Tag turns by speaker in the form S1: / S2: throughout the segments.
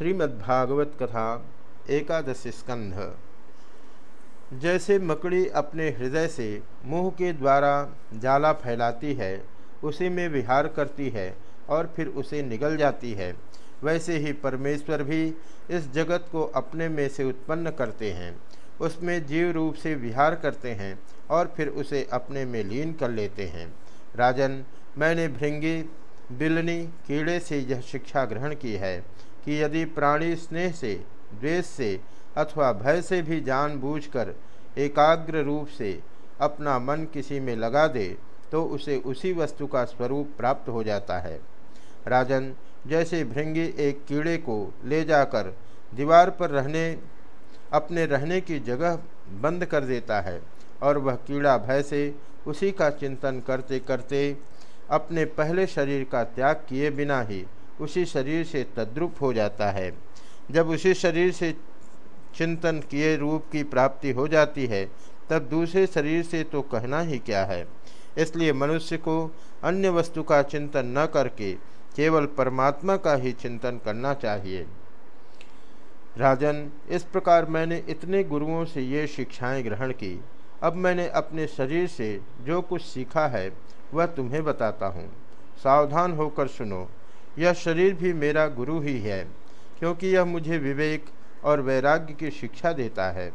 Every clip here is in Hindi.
S1: श्रीमद्भागवत कथा एकादश स्कंध। जैसे मकड़ी अपने हृदय से मुँह के द्वारा जाला फैलाती है, उसी में विहार करती है और फिर उसे निगल जाती है, वैसे ही परमेश्वर भी इस जगत को अपने में से उत्पन्न करते हैं, उसमें जीव रूप से विहार करते हैं और फिर उसे अपने में लीन कर लेते हैं। राजन, मैंने भृंगी बिलनी कीड़े से यह शिक्षा ग्रहण की है। कि यदि प्राणी स्नेह से, द्वेष से अथवा भय से भी जानबूझकर एकाग्र रूप से अपना मन किसी में लगा दे तो उसे उसी वस्तु का स्वरूप प्राप्त हो जाता है। राजन, जैसे भृंगी एक कीड़े को ले जाकर दीवार पर रहने, अपने रहने की जगह बंद कर देता है और वह कीड़ा भय से उसी का चिंतन करते करते अपने पहले शरीर का त्याग किए बिना ही उसी शरीर से तद्रुप हो जाता है। जब उसी शरीर से चिंतन किए रूप की प्राप्ति हो जाती है, तब दूसरे शरीर से तो कहना ही क्या है। इसलिए मनुष्य को अन्य वस्तु का चिंतन न करके केवल परमात्मा का ही चिंतन करना चाहिए। राजन, इस प्रकार मैंने इतने गुरुओं से ये शिक्षाएँ ग्रहण की। अब मैंने अपने शरीर से जो कुछ सीखा है, वह तुम्हें बताता हूँ। सावधान होकर सुनो। यह शरीर भी मेरा गुरु ही है, क्योंकि यह मुझे विवेक और वैराग्य की शिक्षा देता है।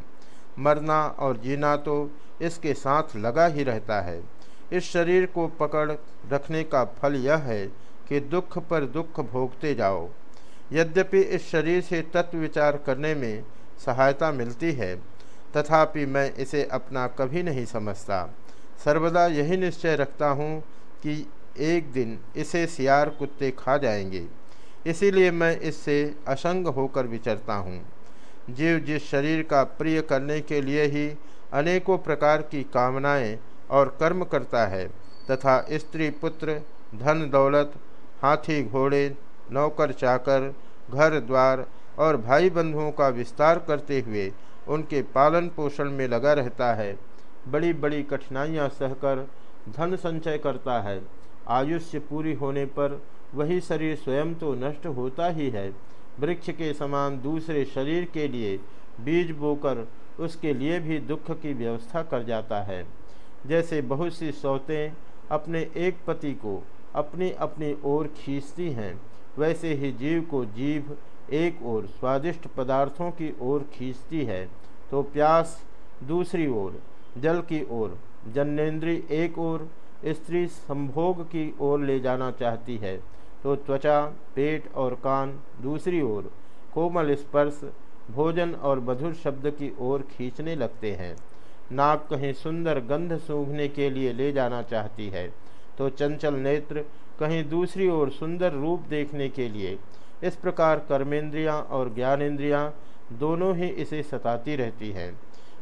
S1: मरना और जीना तो इसके साथ लगा ही रहता है। इस शरीर को पकड़ रखने का फल यह है कि दुख पर दुख भोगते जाओ। यद्यपि इस शरीर से तत्व विचार करने में सहायता मिलती है, तथापि मैं इसे अपना कभी नहीं समझता। सर्वदा यही निश्चय रखता हूँ कि एक दिन इसे सियार कुत्ते खा जाएँगे। इसीलिए मैं इससे असंग होकर विचरता हूँ। जीव जिस शरीर का प्रिय करने के लिए ही अनेकों प्रकार की कामनाएँ और कर्म करता है, तथा स्त्री, पुत्र, धन, दौलत, हाथी, घोड़े, नौकर, चाकर, घर, द्वार और भाई बंधुओं का विस्तार करते हुए उनके पालन पोषण में लगा रहता है। बड़ी बड़ी कठिनाइयाँ सहकर धन संचय करता है। आयुष्य पूरी होने पर वही शरीर स्वयं तो नष्ट होता ही है। वृक्ष के समान दूसरे शरीर के लिए बीज बोकर उसके लिए भी दुख की व्यवस्था कर जाता है। जैसे बहुत सी सौतें अपने एक पति को अपनी अपनी ओर खींचती हैं, वैसे ही जीव को जीव एक ओर स्वादिष्ट पदार्थों की ओर खींचती है तो प्यास दूसरी ओर, जल की ओर, जन्नेन्द्रीय एक ओर स्त्री संभोग की ओर ले जाना चाहती है तो त्वचा, पेट और कान, दूसरी ओर कोमल स्पर्श, भोजन और मधुर शब्द की ओर खींचने लगते हैं। नाक कहीं सुंदर गंध सूंघने के लिए ले जाना चाहती है तो चंचल नेत्र कहीं दूसरी ओर सुंदर रूप देखने के लिए। इस प्रकार कर्मेंद्रियाँ और ज्ञानेन्द्रियाँ दोनों ही इसे सताती रहती हैं।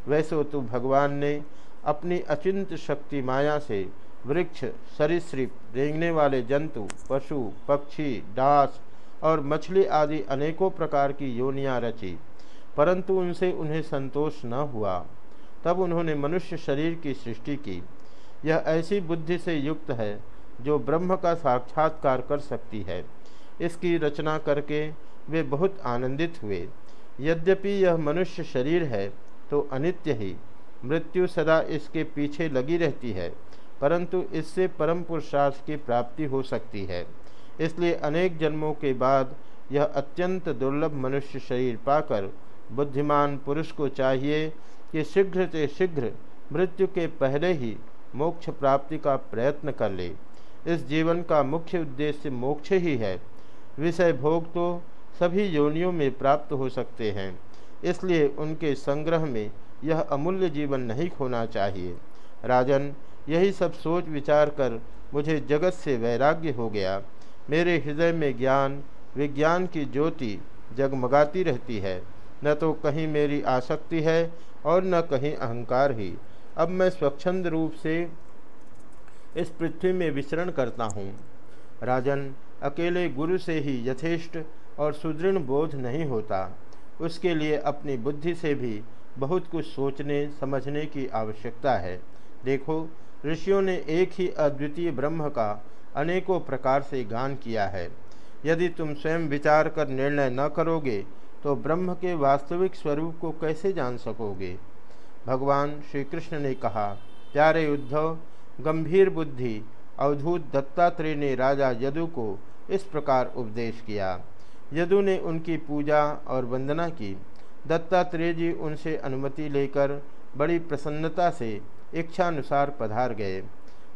S1: वैसे तो भगवान ने अपनी अचिंत शक्ति माया से वृक्ष, सरीसृप, रेंगने वाले जंतु, पशु, पक्षी, डांस और मछली आदि अनेकों प्रकार की योनियाँ रची, परंतु उनसे उन्हें संतोष न हुआ। तब उन्होंने मनुष्य शरीर की सृष्टि की। यह ऐसी बुद्धि से युक्त है, जो ब्रह्म का साक्षात्कार कर सकती है। इसकी रचना करके वे बहुत आनंदित हुए। यद्यपि यह मनुष्य शरीर है तो अनित्य ही। मृत्यु सदा इसके पीछे लगी रहती है। परंतु इससे परम पुरुषार्थ की प्राप्ति हो सकती है। इसलिए अनेक जन्मों के बाद यह अत्यंत दुर्लभ मनुष्य शरीर पाकर बुद्धिमान पुरुष को चाहिए कि शीघ्र से शीघ्र मृत्यु के पहले ही मोक्ष प्राप्ति का प्रयत्न कर ले। इस जीवन का मुख्य उद्देश्य मोक्ष ही है। विषय भोग तो सभी योनियों में प्राप्त हो सकते हैं। इसलिए उनके संग्रह में यह अमूल्य जीवन नहीं खोना चाहिए। राजन यही सब सोच विचार कर मुझे जगत से वैराग्य हो गया। मेरे हृदय में ज्ञान, विज्ञान की ज्योति जगमगाती रहती है। न तो कहीं मेरी आसक्ति है और न कहीं अहंकार ही। अब मैं स्वच्छंद रूप से इस पृथ्वी में विचरण करता हूँ। राजन, अकेले गुरु से ही यथेष्ट और सुदृढ़ बोध नहीं होता। उसके लिए अपनी बुद्धि से भी बहुत कुछ सोचने, समझने की आवश्यकता है। देखो ऋषियों ने एक ही अद्वितीय ब्रह्म का अनेकों प्रकार से गान किया है। यदि तुम स्वयं विचार कर निर्णय न करोगे तो ब्रह्म के वास्तविक स्वरूप को कैसे जान सकोगे? भगवान श्री कृष्ण ने कहा, प्यारे उद्धव, गंभीर बुद्धि, अवधूत दत्तात्रेय ने राजा यदु को इस प्रकार उपदेश किया। यदु ने उनकी पूजा और वंदना की। दत्तात्रेय जी उनसे अनुमति लेकर बड़ी प्रसन्नता से इच्छानुसार पधार गए।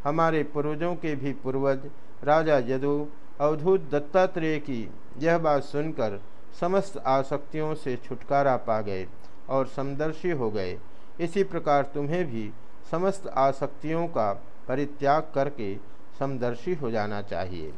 S1: हमारे पूर्वजों के भी पूर्वज, राजा यदु अवधूत दत्तात्रेय की यह बात सुनकर समस्त आसक्तियों से छुटकारा पा गए और समदर्शी हो गए। इसी प्रकार तुम्हें भी समस्त आसक्तियों का परित्याग करके समदर्शी हो जाना चाहिए।